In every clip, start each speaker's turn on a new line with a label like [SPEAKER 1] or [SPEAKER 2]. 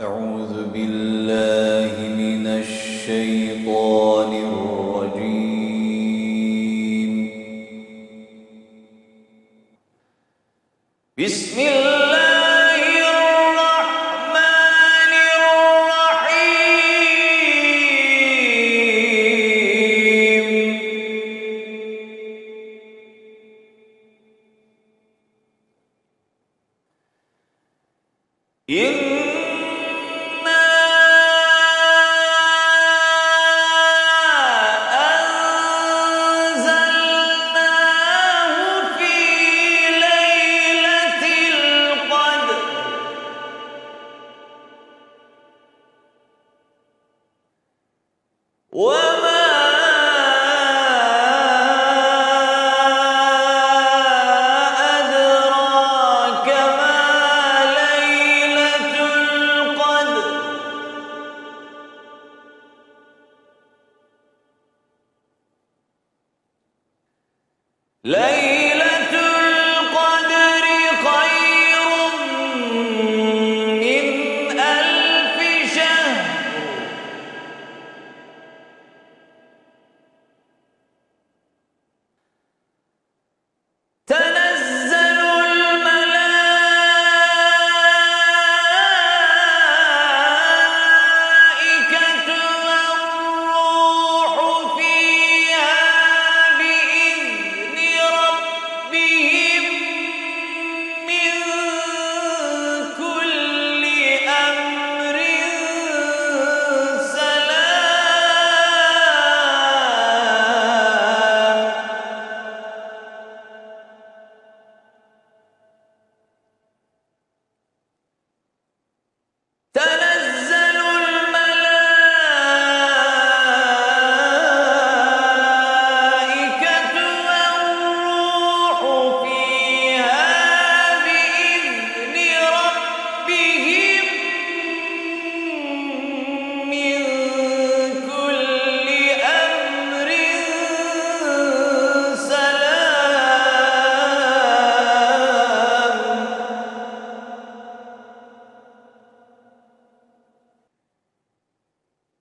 [SPEAKER 1] أعوذ بالله من الشيطان الرجيم بسم الله Yeah. لن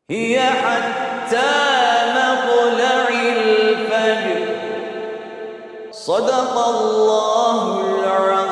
[SPEAKER 1] هي حتى مطلع الفجر. صدق الله العظيم.